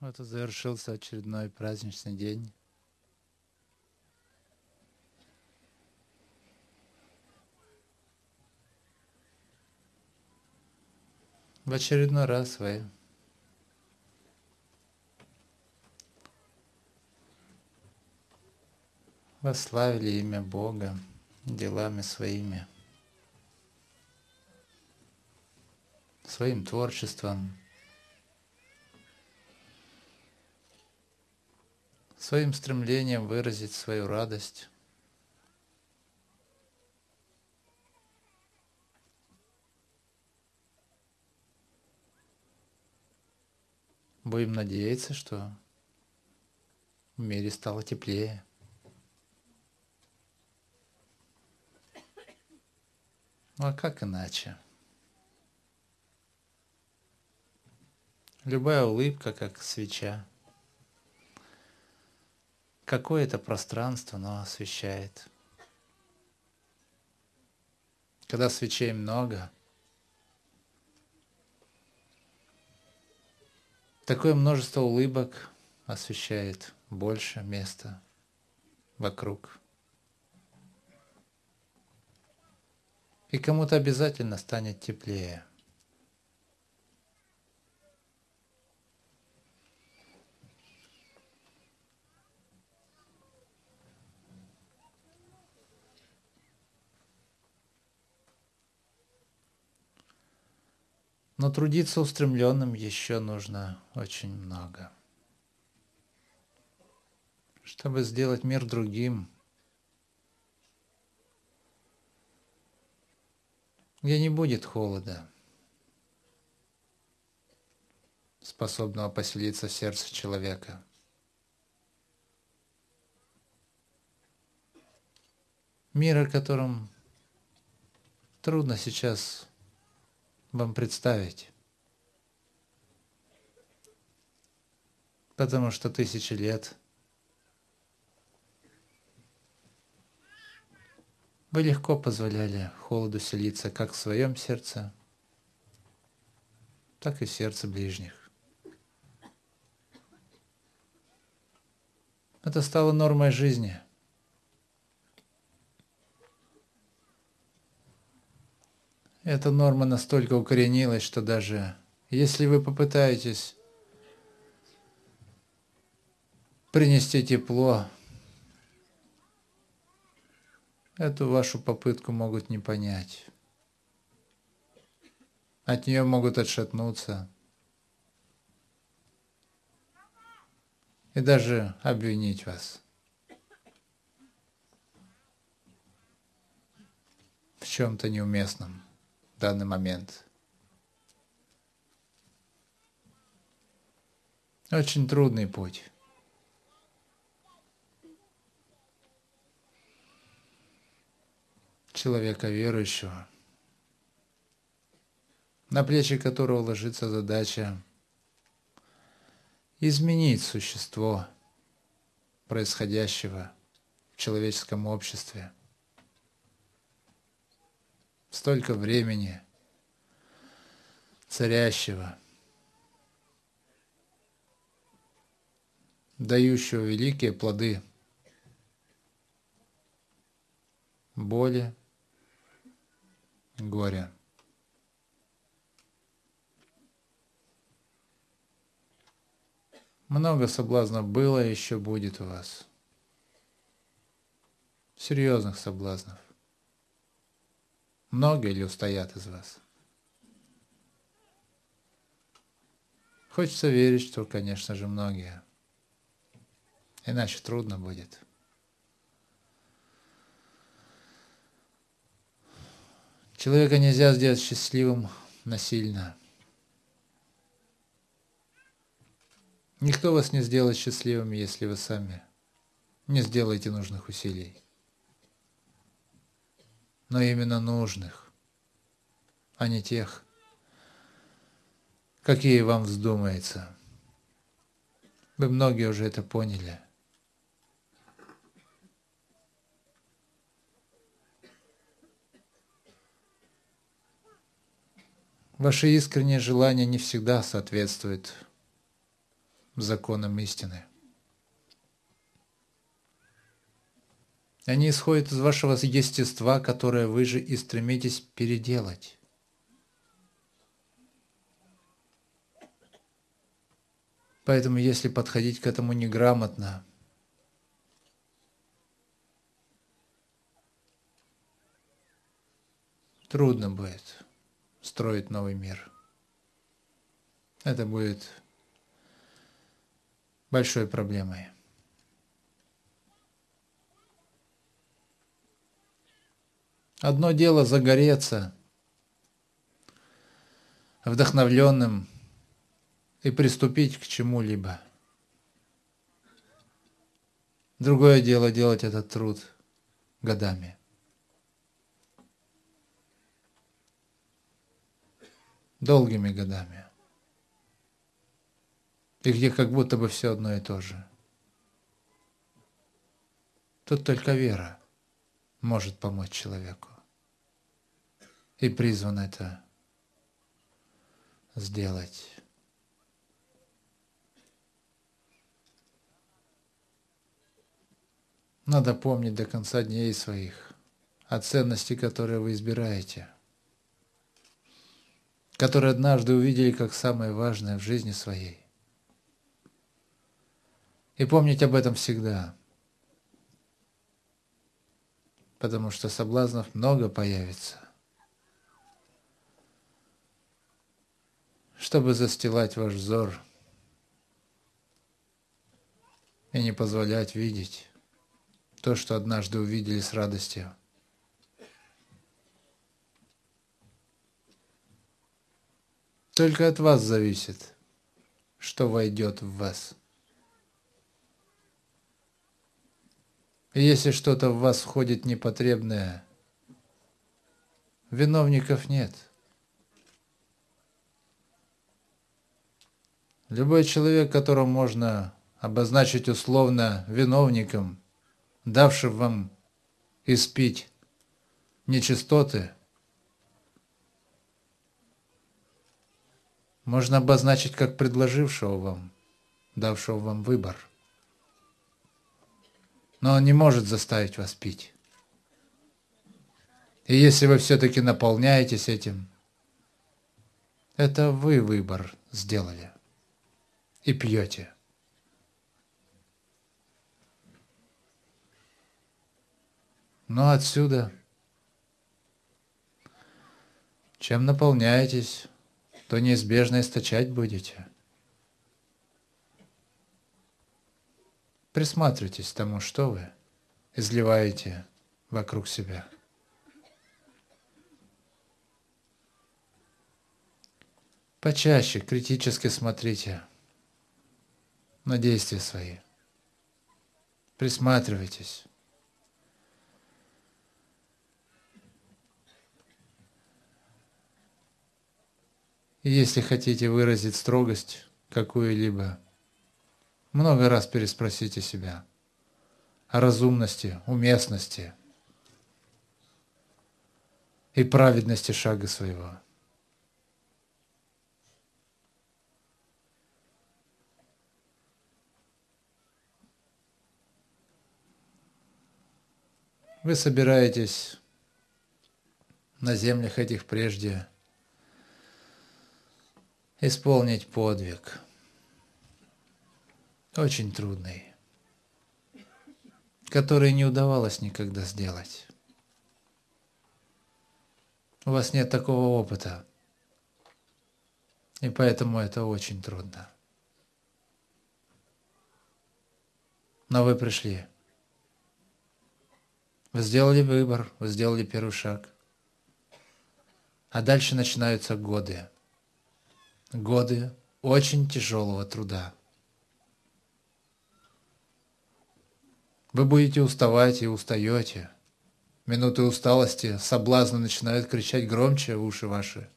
Вот и завершился очередной праздничный день. В очередной раз вы Восславили имя Бога делами своими, своим творчеством, своим стремлением выразить свою радость. Будем надеяться, что в мире стало теплее. Ну а как иначе? Любая улыбка, как свеча. Какое-то пространство, но освещает. Когда свечей много, такое множество улыбок освещает больше места вокруг. и кому-то обязательно станет теплее. Но трудиться устремленным еще нужно очень много. Чтобы сделать мир другим – где не будет холода, способного поселиться в сердце человека. Мир, о котором трудно сейчас вам представить, потому что тысячи лет – Вы легко позволяли холоду селиться как в своем сердце, так и в сердце ближних. Это стало нормой жизни. Эта норма настолько укоренилась, что даже если вы попытаетесь принести тепло Эту вашу попытку могут не понять. От нее могут отшатнуться. И даже обвинить вас. В чем-то неуместном в данный момент. Очень трудный путь. человека верующего, на плечи которого ложится задача изменить существо происходящего в человеческом обществе. Столько времени царящего, дающего великие плоды боли, горе. Много соблазнов было и еще будет у вас. Серьезных соблазнов. Много или устоят из вас? Хочется верить, что, конечно же, многие. Иначе трудно будет. Человека нельзя сделать счастливым насильно. Никто вас не сделает счастливым, если вы сами не сделаете нужных усилий. Но именно нужных, а не тех, какие вам вздумается. Вы многие уже это поняли – Ваши искренние желания не всегда соответствуют законам истины. Они исходят из вашего естества, которое вы же и стремитесь переделать. Поэтому если подходить к этому неграмотно, трудно будет строить новый мир. Это будет большой проблемой. Одно дело загореться вдохновленным и приступить к чему-либо. Другое дело делать этот труд годами. Долгими годами. И где как будто бы все одно и то же. Тут только вера может помочь человеку. И призван это сделать. Надо помнить до конца дней своих о ценности, которые вы избираете, которые однажды увидели как самое важное в жизни своей. И помнить об этом всегда – потому что соблазнов много появится. Чтобы застилать ваш взор и не позволять видеть то, что однажды увидели с радостью. Только от вас зависит, что войдет в вас. Если что-то в вас входит непотребное, виновников нет. Любой человек, которого можно обозначить условно виновником, давшим вам испить нечистоты, можно обозначить как предложившего вам, давшего вам выбор но он не может заставить вас пить. И если вы все-таки наполняетесь этим, это вы выбор сделали и пьете. Но отсюда, чем наполняетесь, то неизбежно источать будете – Присматривайтесь к тому, что вы изливаете вокруг себя. Почаще критически смотрите на действия свои. Присматривайтесь. И если хотите выразить строгость какую-либо, много раз переспросите себя о разумности, уместности и праведности шага своего. Вы собираетесь на землях этих прежде исполнить подвиг – очень трудный, который не удавалось никогда сделать. У вас нет такого опыта, и поэтому это очень трудно. Но вы пришли. Вы сделали выбор, вы сделали первый шаг. А дальше начинаются годы. Годы очень тяжелого труда. Вы будете уставать и устаете. Минуты усталости, соблазны начинают кричать громче в уши ваши.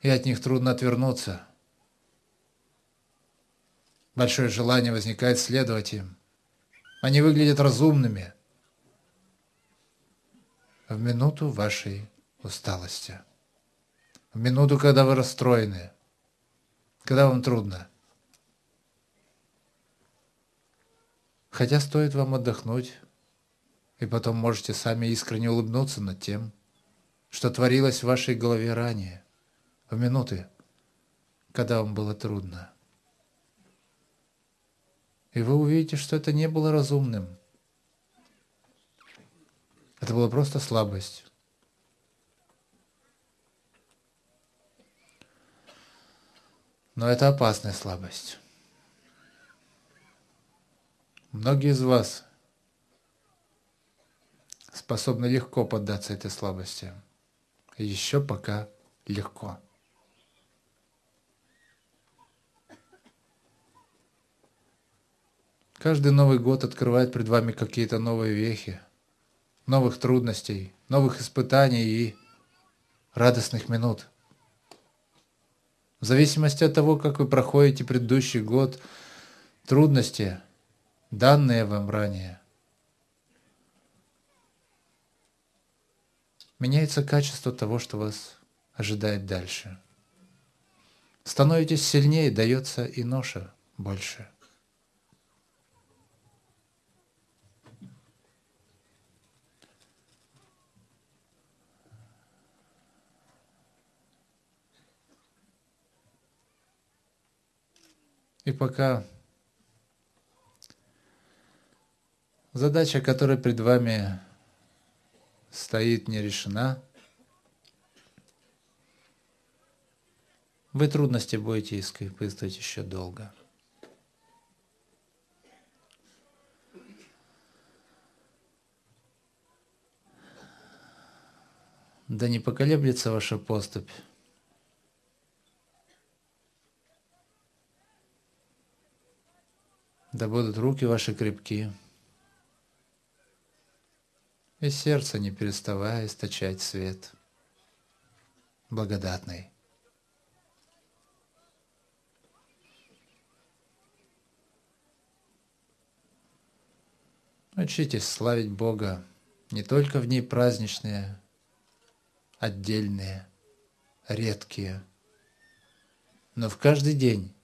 И от них трудно отвернуться. Большое желание возникает следовать им. Они выглядят разумными в минуту вашей усталости. в минуту, когда вы расстроены, когда вам трудно. Хотя стоит вам отдохнуть, и потом можете сами искренне улыбнуться над тем, что творилось в вашей голове ранее, в минуты, когда вам было трудно. И вы увидите, что это не было разумным. Это была просто слабость. Но это опасная слабость. Многие из вас способны легко поддаться этой слабости. еще пока легко. Каждый Новый год открывает пред вами какие-то новые вехи, новых трудностей, новых испытаний и радостных минут. В зависимости от того, как вы проходите предыдущий год, трудности, данные вам ранее, меняется качество того, что вас ожидает дальше. Становитесь сильнее, дается и ноша больше. И пока задача, которая пред вами стоит, не решена, вы трудности будете испытывать еще долго. Да не поколеблется ваша поступь. Да будут руки ваши крепки, и сердце, не переставая, источать свет благодатный. Учитесь славить Бога не только в дни праздничные, отдельные, редкие, но в каждый день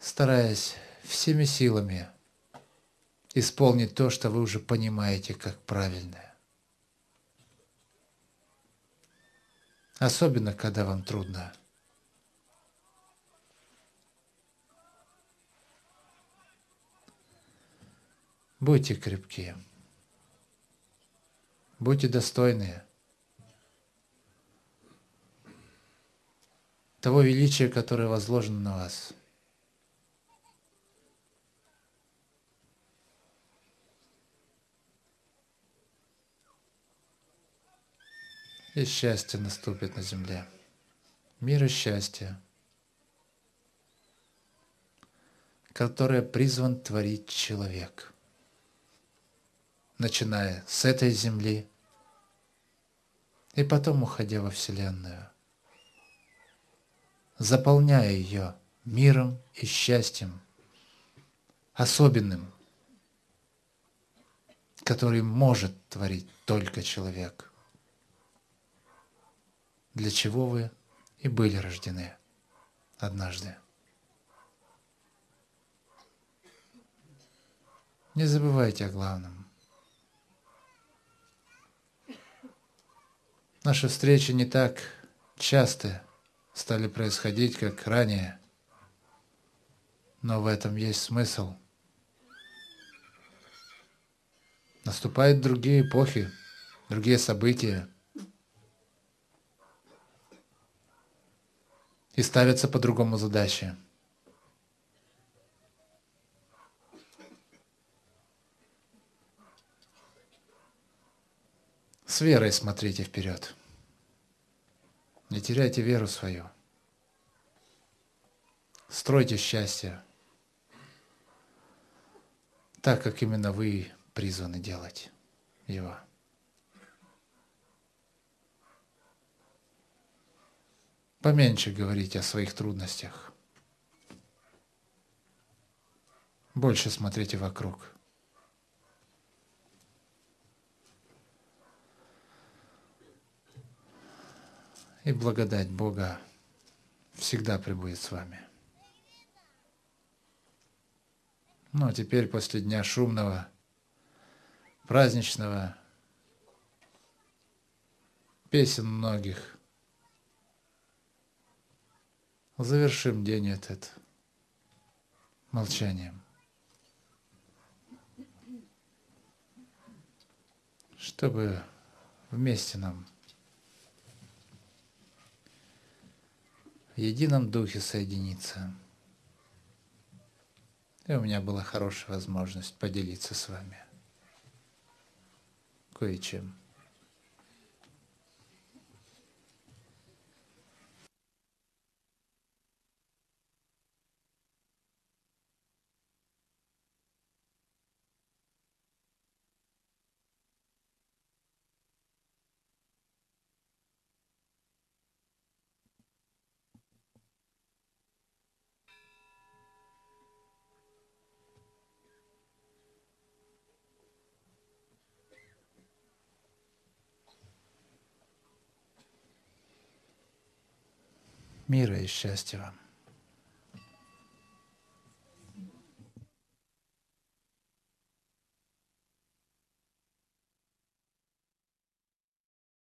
стараясь всеми силами исполнить то, что вы уже понимаете как правильное. Особенно, когда вам трудно. Будьте крепкие. Будьте достойные того величия, которое возложено на вас – и счастье наступит на земле. Мир и счастье, которое призван творить человек, начиная с этой земли и потом уходя во Вселенную, заполняя ее миром и счастьем, особенным, который может творить только человек – для чего вы и были рождены однажды. Не забывайте о главном. Наши встречи не так часто стали происходить, как ранее, но в этом есть смысл. Наступают другие эпохи, другие события – и ставятся по-другому задачи. С верой смотрите вперед. Не теряйте веру свою. Стройте счастье так, как именно вы призваны делать его. Поменьше говорите о своих трудностях. Больше смотрите вокруг. И благодать Бога всегда пребудет с вами. Ну а теперь после дня шумного, праздничного, песен многих, завершим день этот молчанием. Чтобы вместе нам в едином духе соединиться. И у меня была хорошая возможность поделиться с вами кое-чем. Мира и счастья вам.